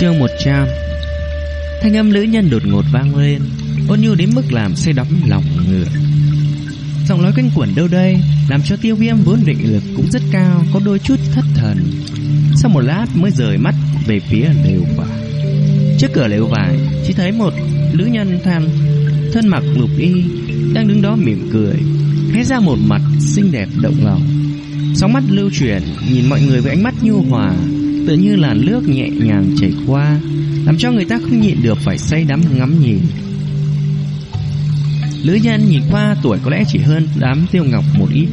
Chương 100 Thanh âm nữ nhân đột ngột vang lên, Ôn nhu đến mức làm say đắm lòng người Giọng nói quanh quẩn đâu đây, Làm cho tiêu viêm vốn định lực cũng rất cao, Có đôi chút thất thần. Sau một lát mới rời mắt về phía lều vải. Trước cửa lều vải, Chỉ thấy một nữ nhân than, Thân mặc lục y, Đang đứng đó mỉm cười, Hé ra một mặt xinh đẹp động lòng. Sóng mắt lưu chuyển, Nhìn mọi người với ánh mắt nhu hòa. Tự như là nước nhẹ nhàng chảy qua, Làm cho người ta không nhịn được phải say đắm ngắm nhìn. Lữ nhân nhìn qua tuổi có lẽ chỉ hơn đám tiêu ngọc một ít,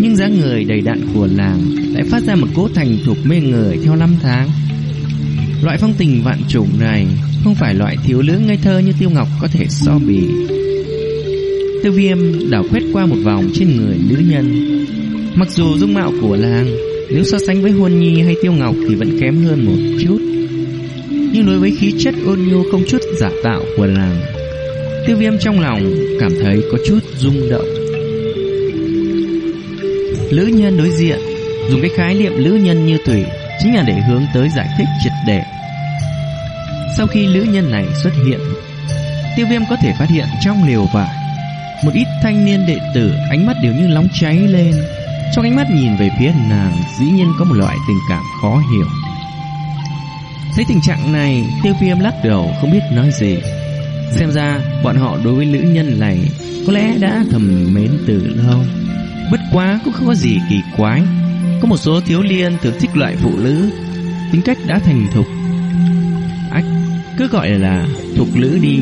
Nhưng dáng người đầy đặn của nàng Lại phát ra một cỗ thành thục mê người theo năm tháng. Loại phong tình vạn trùng này Không phải loại thiếu nữ ngây thơ như tiêu ngọc có thể so bì. Tiêu viêm đảo quét qua một vòng trên người nữ nhân. Mặc dù dung mạo của làng nếu so sánh với Huân Nhi hay Tiêu Ngọc Thì vẫn kém hơn một chút. Nhưng đối với khí chất ôn nhu không chút giả tạo của nàng Tiêu viêm trong lòng cảm thấy có chút rung động. Lữ nhân đối diện, Dùng cái khái niệm lữ nhân như thủy Chính là để hướng tới giải thích triệt để. Sau khi lữ nhân này xuất hiện, Tiêu viêm có thể phát hiện trong liều vải, Một ít thanh niên đệ tử, Ánh mắt đều như nóng cháy lên. Trong ánh mắt nhìn về phía nàng, Dĩ nhiên có một loại tình cảm khó hiểu. Thấy tình trạng này, Tiêu viêm lắc đầu, không biết nói gì. Xem ra, bọn họ đối với nữ nhân này, Có lẽ đã thầm mến từ lâu. Bất quá cũng không có gì kỳ quái. Có một số thiếu liên thường thích loại phụ nữ, Tính cách đã thành thục. Ách, cứ gọi là thục nữ đi.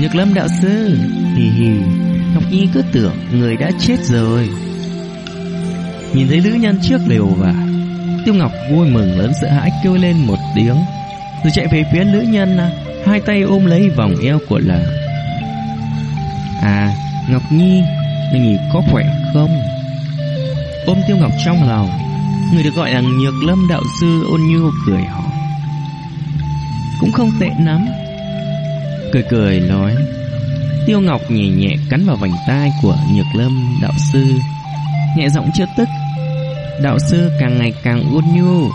Nhược lâm đạo sư, Hì hì. Ngọc Nhi cứ tưởng người đã chết rồi. Nhìn thấy nữ nhân trước lều và Tiêu Ngọc vui mừng lớn sợ hãi kêu lên một tiếng. Rồi chạy về phía nữ nhân à, Hai tay ôm lấy vòng eo của là À Ngọc Nhi, Người nghỉ có khỏe không? Ôm Tiêu Ngọc trong lòng, Người được gọi là Nhược Lâm Đạo Sư ôn nhu cười hỏi. Cũng không tệ lắm. Cười cười nói Tiêu Ngọc nhẹ nhẹ cắn vào vành tai của Nhược Lâm Đạo Sư. Nhẹ giọng chưa tức. Đạo Sư càng ngày càng ôn nhu.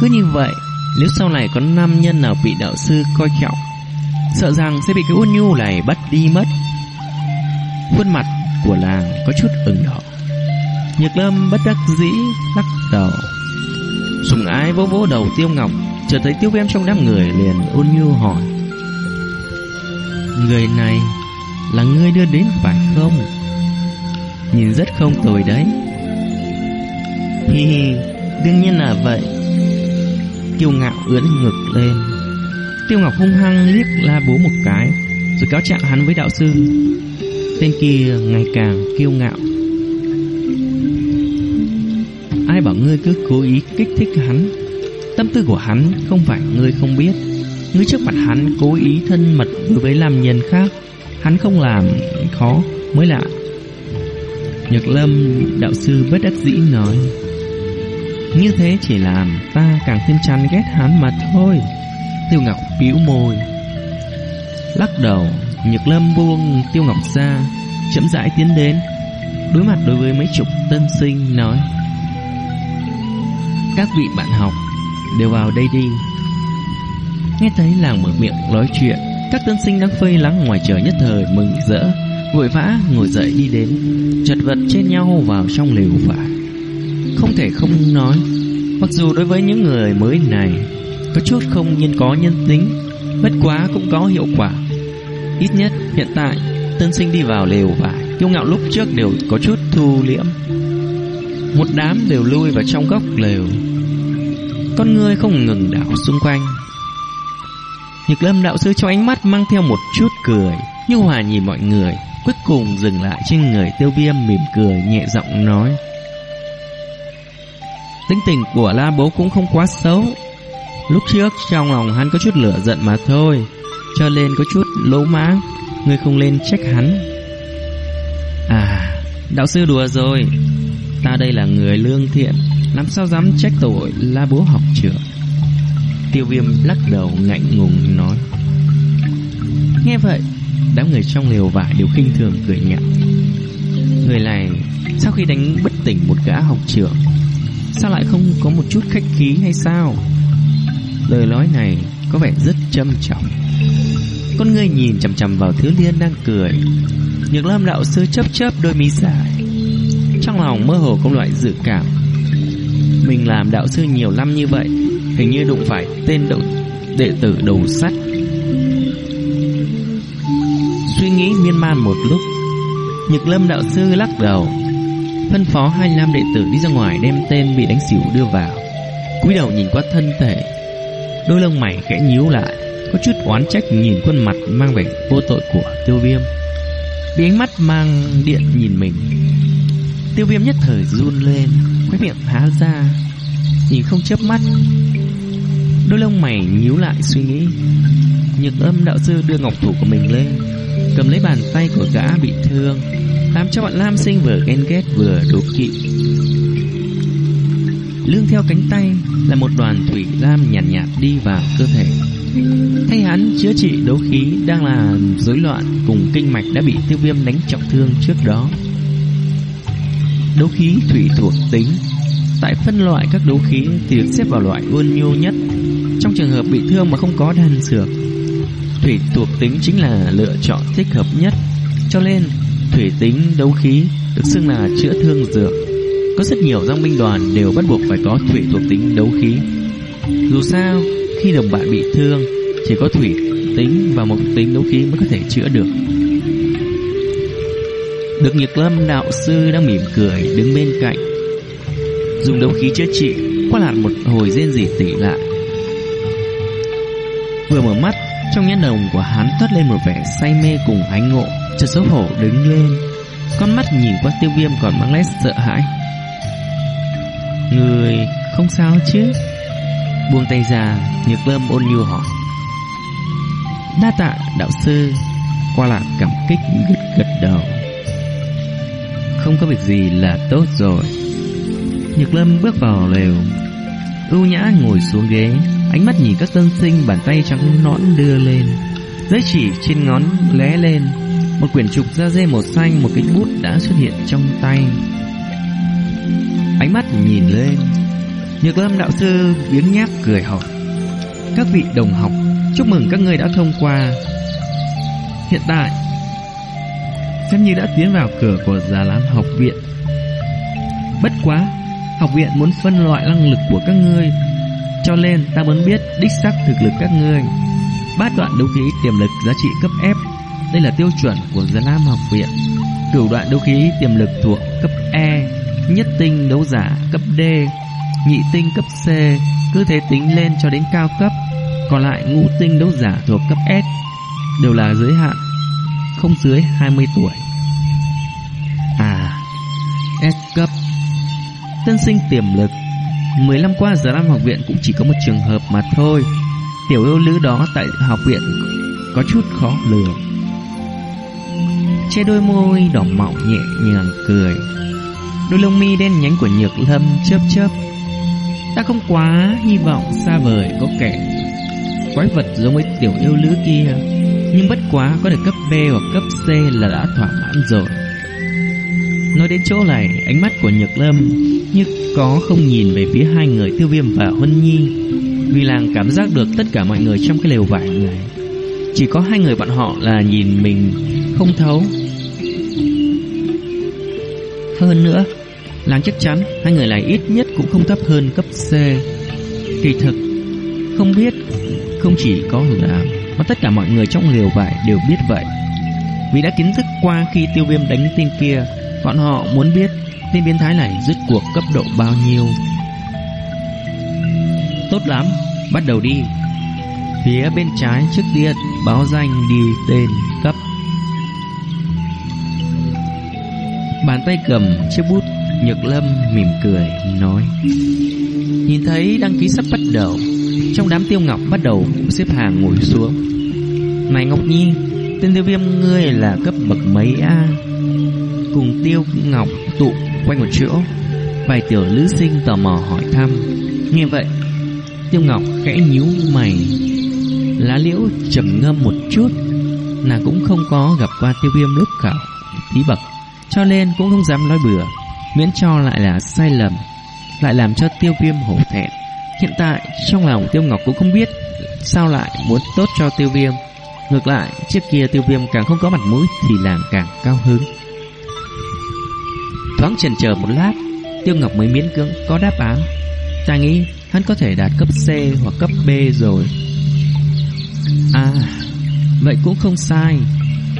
Cứ như vậy, Nếu sau này có nam nhân nào bị đạo sư coi trọng, Sợ rằng sẽ bị cái ôn nhu này bắt đi mất. Khuôn mặt của làng có chút ửng đỏ. Nhược lâm bất đắc dĩ lắc đầu. Sùng ái vỗ vỗ đầu tiêu ngọc chợt thấy tiêu viêm trong đám người liền ôn nhu hỏi. Người này là ngươi đưa đến phải không? Nhìn rất không tồi đấy. Hi hi Đương nhiên là vậy. Kiêu ngạo ưỡn ngực lên. Tiêu Ngọc hung hăng liếc la bố một cái Rồi cáo trạng hắn với đạo sư. Tên kia ngày càng kiêu ngạo. Ai bảo ngươi cứ cố ý kích thích hắn? Tâm tư của hắn không phải ngươi không biết. Ngươi trước mặt hắn cố ý thân mật đối với làm nhân khác Hắn không làm khó, mới lạ Nhược lâm đạo sư bất đắc dĩ nói. Như thế chỉ làm ta càng thêm chán ghét hắn mà thôi. Tiêu Ngọc bĩu môi. Lắc đầu, Nhược lâm buông Tiêu Ngọc ra, Chậm rãi tiến đến, Đối mặt đối với mấy chục tân sinh, nói. Các vị bạn học, Đều vào đây đi. Nghe thấy làng mở miệng nói chuyện các tân sinh đang phơi lắng ngoài trời nhất thời mừng rỡ, Vội vã ngồi dậy đi đến, Chật vật trên nhau vào trong lều vải. Không thể không nói, Mặc dù đối với những người mới này, Có chút không nhiên có nhân tính, Bất quá cũng có hiệu quả. Ít nhất hiện tại, Tân sinh đi vào lều vải, Kiêu ngạo lúc trước đều có chút thu liễm. Một đám đều lui vào trong góc lều. Con người không ngừng đảo xung quanh. Nhược lâm đạo sư trong ánh mắt mang theo một chút cười Như hòa nhìn mọi người, Cuối cùng dừng lại trên người tiêu viêm mỉm cười nhẹ giọng nói. Tính tình của la bố cũng không quá xấu. Lúc trước trong lòng hắn có chút lửa giận mà thôi, Cho nên có chút lỗ mãng Ngươi không lên trách hắn. À Đạo sư đùa rồi. Ta đây là người lương thiện, Làm sao dám trách tội la bố học trưởng? Tiêu viêm lắc đầu ngạnh ngùng nói. Nghe vậy, Đám người trong liều vải đều khinh thường cười nhạo. Người này, Sau khi đánh bất tỉnh một gã học trưởng, Sao lại không có một chút khách khí hay sao? Lời nói này có vẻ rất châm trọng. Con người nhìn chằm chằm vào thiếu liên đang cười. Nhược lâm đạo sư chớp chớp đôi mi dài. Trong lòng mơ hồ có loại dự cảm. Mình làm đạo sư nhiều năm như vậy, Hình như đụng phải tên đậu, đệ tử đầu sắt. Suy nghĩ miên man một lúc, Nhược lâm đạo sư lắc đầu. Phân phó hai nam đệ tử đi ra ngoài Đem tên bị đánh xỉu đưa vào. Cúi đầu nhìn qua thân thể, Đôi lông mày khẽ nhíu lại, Có chút oán trách nhìn khuôn mặt Mang vẻ vô tội của tiêu viêm. Bị ánh mắt mang điện nhìn mình. Tiêu viêm nhất thời run lên Khói miệng há ra Nhìn không chớp mắt. Đôi lông mày nhíu lại suy nghĩ Nhược âm đạo sư đưa ngọc thủ của mình lên Cầm lấy bàn tay của gã bị thương Làm cho bọn Lam sinh vừa ghen ghét vừa đố kỵ. Lương theo cánh tay Là một đoàn thủy lam nhàn nhạt, nhạt đi vào cơ thể. Thay hắn chữa trị đấu khí Đang là rối loạn Cùng kinh mạch đã bị tiêu viêm đánh trọng thương trước đó. Đấu khí thủy thuộc tính. Tại phân loại các đấu khí Thì được xếp vào loại ôn nhu nhất. Trong trường hợp bị thương mà không có đan dược, Thủy thuộc tính chính là lựa chọn thích hợp nhất. Cho nên, Thủy tính đấu khí Được xưng là chữa thương dược. Có rất nhiều dòng binh đoàn đều bắt buộc phải có thủy thuộc tính đấu khí. Dù sao, Khi đồng bạn bị thương, Chỉ có thủy tính và một tính đấu khí mới có thể chữa được. Được nhược Lâm đạo sư đang mỉm cười đứng bên cạnh. Dùng đấu khí chữa trị Qua lạt một hồi rên rỉ tỉ lại. Vừa mở mắt, trong nhãn đồng của hắn toát lên một vẻ say mê cùng ánh ngộ. Chợt xấu hổ đứng lên, Con mắt nhìn qua tiêu viêm còn mang nét sợ hãi. Người không sao chứ? Buông tay ra Nhược lâm ôn nhu hỏi. Đa tạ đạo sư, Qua lạc cảm kích gật gật đầu. Không có việc gì là tốt rồi. Nhược lâm bước vào lều. Ưu nhã ngồi xuống ghế, Ánh mắt nhìn các tân sinh bàn tay trắng nõn đưa lên. Giấy chỉ trên ngón lé lên, Một quyển trục da dê màu xanh, Một cái bút đã xuất hiện trong tay. Ánh mắt nhìn lên, Nhược lâm đạo sư biếng nhác cười hỏi, Các vị đồng học, Chúc mừng các người đã thông qua. Hiện tại Xem như đã tiến vào cửa của Già Lam học viện Bất quá Học viện muốn phân loại năng lực của các ngươi cho nên ta muốn biết đích xác thực lực các ngươi. Bát đoạn đấu khí tiềm lực giá trị cấp F. Đây là tiêu chuẩn của Già lam học viện. Cửu đoạn đấu khí tiềm lực thuộc cấp E, nhất tinh đấu giả cấp D, nhị tinh cấp C, cứ thế tính lên cho đến cao cấp. Còn lại ngũ tinh đấu giả thuộc cấp S đều là giới hạn, không dưới 20 tuổi. À, S cấp Tân sinh tiềm lực. 10 năm qua giờ năm học viện cũng chỉ có một trường hợp mà thôi. Tiểu yêu nữ đó tại học viện Có chút khó lừa Che đôi môi đỏ mọng nhẹ nhàng cười. Đôi lông mi đen nhánh của nhược lâm chớp chớp. Ta không quá hy vọng xa vời có kẻ Quái vật giống với tiểu yêu nữ kia. Nhưng bất quá có được cấp B hoặc cấp C là đã thỏa mãn rồi. Nói đến chỗ này, Ánh mắt của Nhược Lâm Như có không nhìn về phía hai người tiêu viêm và Huân Nhi, Vì làng cảm giác được tất cả mọi người trong cái lều vải này. Chỉ có hai người bọn họ là nhìn mình không thấu. Hơn nữa, Làng chắc chắn hai người này ít nhất cũng không thấp hơn cấp C. Kỳ thực, Không biết, Không chỉ có là mà tất cả mọi người trong lều vải đều biết vậy Vì đã kiến thức qua khi tiêu viêm đánh tên kia Bọn họ muốn biết tên biến thái này rứt cuộc cấp độ bao nhiêu. Tốt lắm, bắt đầu đi. Phía bên trái trước tiên báo danh đi tên cấp. Bàn tay cầm chiếc bút Nhược Lâm mỉm cười nói Nhìn thấy đăng ký sắp bắt đầu trong đám tiêu ngọc bắt đầu xếp hàng ngồi xuống Này Ngọc Nhi Tên tiêu viêm ngươi là cấp bậc mấy a cùng Tiêu Ngọc tụ quanh một chỗ. Vài tiểu nữ sinh tò mò hỏi thăm. Nghe vậy, Tiêu Ngọc khẽ nhíu mày. Lá liễu trầm ngâm một chút. Nàng cũng không có gặp qua tiêu viêm lúc khảo thí bậc, cho nên cũng không dám nói bừa, miễn cho lại là sai lầm, lại làm cho tiêu viêm hổ thẹn. Hiện tại, trong lòng tiêu ngọc cũng không biết Sao lại muốn tốt cho tiêu viêm. Ngược lại, trước kia tiêu viêm càng không có mặt mũi Thì làm càng cao hứng. Thoáng chần chờ một lát, Tiêu Ngọc mới miễn cưỡng có đáp án. Ta nghĩ hắn có thể đạt cấp C hoặc cấp B rồi. À Vậy cũng không sai.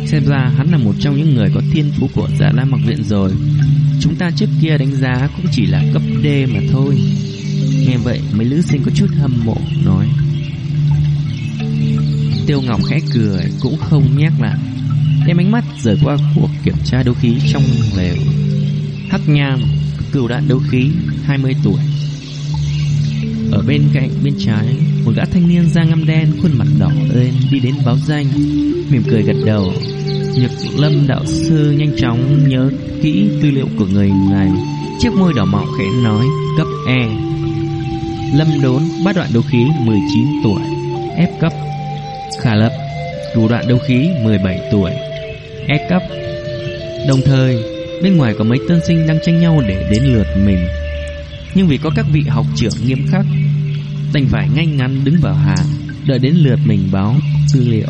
Xem ra hắn là một trong những người có thiên phú của dạ la mặc viện rồi. Chúng ta trước kia đánh giá cũng chỉ là cấp D mà thôi. Nghe vậy, mấy nữ sinh có chút hâm mộ, nói. Tiêu Ngọc khẽ cười, cũng không nhắc lại. Đem ánh mắt rời qua cuộc kiểm tra đấu khí trong lều. Hắc Nham, cựu đạn đấu khí 20 tuổi. Ở bên cạnh, bên trái, Một gã thanh niên da ngăm đen, Khuôn mặt đỏ lên đi đến báo danh. Mỉm cười gật đầu. Nhật lâm đạo sư nhanh chóng nhớ kỹ tư liệu của người này. Chiếc môi đỏ mọng khẽ nói, Cấp E. Lâm đốn, bát đoạn đấu khí 19 tuổi. F cấp Khả lập Thủ đoạn đấu khí 17 tuổi. Ép cấp, Đồng thời, Bên ngoài có mấy tân sinh đang tranh nhau để đến lượt mình. Nhưng vì có các vị học trưởng nghiêm khắc, Đành phải ngay ngắn đứng vào hàng, Đợi đến lượt mình báo tư liệu.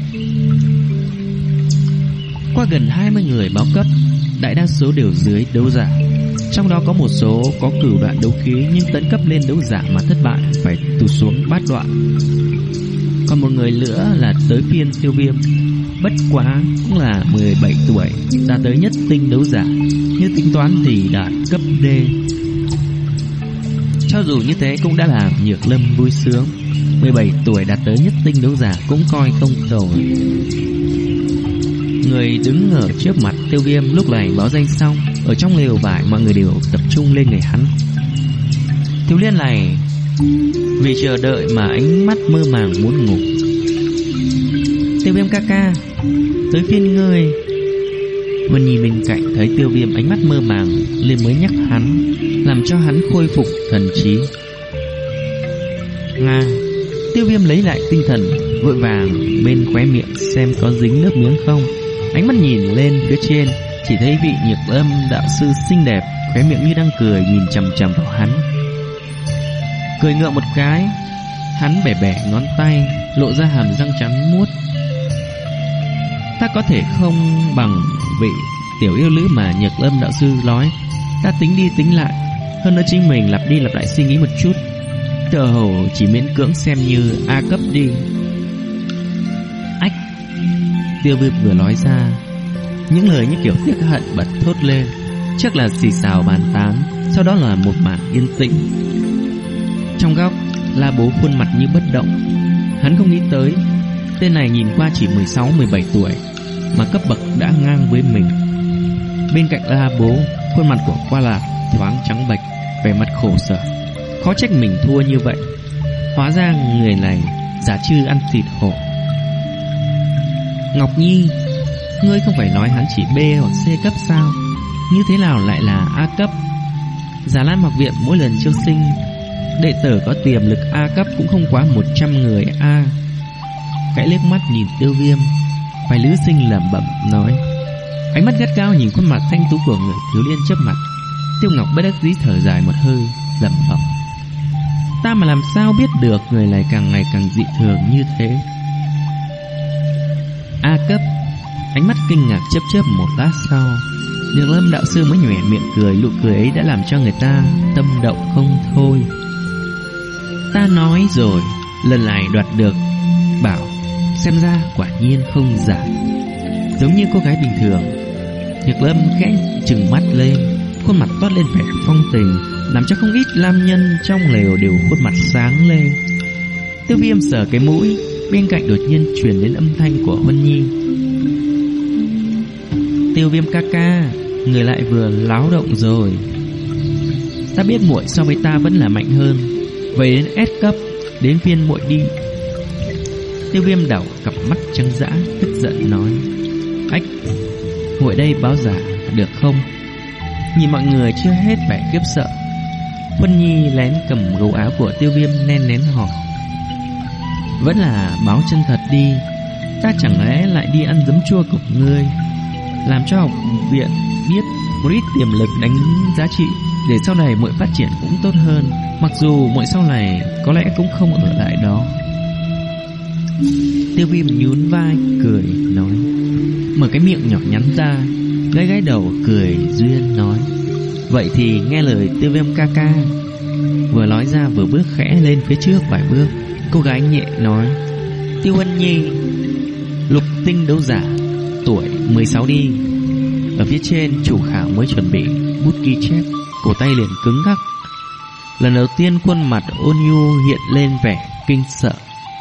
Qua gần 20 người báo cấp, Đại đa số đều dưới đấu giả trong đó có một số có cửu đoạn đấu khí Nhưng tấn cấp lên đấu giả mà thất bại, Phải tụt xuống bát đoạn. Còn một người nữa là tới phiên tiêu viêm. Bất quá cũng là 17 tuổi Đã tới nhất tinh đấu giả. Như tính toán thì đạt cấp D. Cho dù như thế cũng đã làm Nhược Lâm vui sướng. 17 tuổi đạt tới nhất tinh đấu giả Cũng coi không tồi. Người đứng ở trước mặt tiêu viêm Lúc này báo danh xong. Ở trong lều vải mọi người đều tập trung lên người hắn. Thiếu liên này, Vì chờ đợi mà ánh mắt mơ màng muốn ngủ. Tiêu viêm ca ca, Tới phiên ngươi. Vân nhìn bên cạnh thấy tiêu viêm ánh mắt mơ màng, liền mới nhắc hắn, Làm cho hắn khôi phục thần trí. Nga, Tiêu viêm lấy lại tinh thần, Vội vàng bên khóe miệng xem có dính nước miếng không. Ánh mắt nhìn lên phía trên. Chỉ thấy vị nhược âm đạo sư xinh đẹp Khóe miệng như đang cười nhìn chầm chầm vào hắn Cười ngượng một cái Hắn bẻ bẻ ngón tay Lộ ra hàm răng trắng muốt Ta có thể không bằng vị tiểu yêu nữ mà nhược âm đạo sư nói. Ta tính đi tính lại, hơn nữa chính mình lặp đi lặp lại suy nghĩ một chút. Tờ hồ chỉ miễn cưỡng xem như A cấp đi. Ách! Tiêu viêm vừa nói ra, những lời như kiểu tiếc hận bật thốt lên. Chắc là xì xào bàn tán, sau đó là một mảng yên tĩnh. Trong góc, la bố khuôn mặt như bất động. Hắn không nghĩ tới Tên này nhìn qua chỉ 16-17 tuổi Mà cấp bậc đã ngang với mình Bên cạnh La Bố Khuôn mặt của Qua Lạc thoáng trắng bệch Vẻ mặt khổ sở Khó trách mình thua như vậy Hóa ra người này giả chư ăn thịt hổ Ngọc Nhi Ngươi không phải nói hắn chỉ B hoặc C cấp sao? Như thế nào lại là A cấp? Giả Lan Mặc Viện, mỗi lần chiêu sinh, Đệ tử có tiềm lực A cấp cũng không quá 100 người A. Cái liếc mắt nhìn tiêu viêm phải lữ sinh lẩm bẩm nói. Ánh mắt gắt cao nhìn khuôn mặt thanh tú của người thiếu liên trước mặt. Tiêu Ngọc bất đắc dĩ thở dài một hơi, lẩm bẩm. Ta mà làm sao biết được người này càng ngày càng dị thường như thế? A cấp. Ánh mắt kinh ngạc chớp chớp một lát sau Nhược lâm đạo sư mới nhỏe miệng cười, Nụ cười ấy đã làm cho người ta tâm động không thôi. Ta nói rồi, Lần này đoạt được, Bảo, Xem ra quả nhiên không giả. Giống như cô gái bình thường, Nhược lâm khẽ trừng mắt lên, Khuôn mặt toát lên vẻ phong tình, Làm cho không ít nam nhân trong lều đều khuôn mặt sáng lên. Tiêu viêm sờ cái mũi, Bên cạnh đột nhiên truyền đến âm thanh của Vân Nhi. Tiêu viêm ca ca, Người lại vừa láo động rồi. Ta biết muội so với ta vẫn là mạnh hơn, Vậy đến S cấp, Đến phiên muội đi. Tiêu viêm đảo cặp mắt trắng dã, Tức giận nói, Ách, muội đây báo giả được không? Nhìn mọi người chưa hết vẻ kiếp sợ Vân Nhi lén cầm gấu áo của tiêu viêm nen nén hỏi, Vẫn là báo chân thật đi, Ta chẳng lẽ lại đi ăn giấm chua của ngươi? Làm cho học viện biết Một ít tiềm lực đánh giá trị Để sau này muội phát triển cũng tốt hơn. Mặc dù muội sau này có lẽ cũng không ở lại đó. Tiêu viêm nhún vai, cười, nói. Mở cái miệng nhỏ nhắn ra Gái gái đầu, cười, duyên, nói. Vậy thì nghe lời tiêu viêm ca ca. Vừa nói ra, vừa bước khẽ lên phía trước vài bước. Cô gái nhẹ nói. Tiêu Ân Nhi, Lục tinh đấu giả. Tuổi 16 đi. Ở phía trên, chủ khảo mới chuẩn bị Bút ghi chép, Cổ tay liền cứng ngắc. Lần đầu tiên khuôn mặt ôn nhu hiện lên vẻ kinh sợ.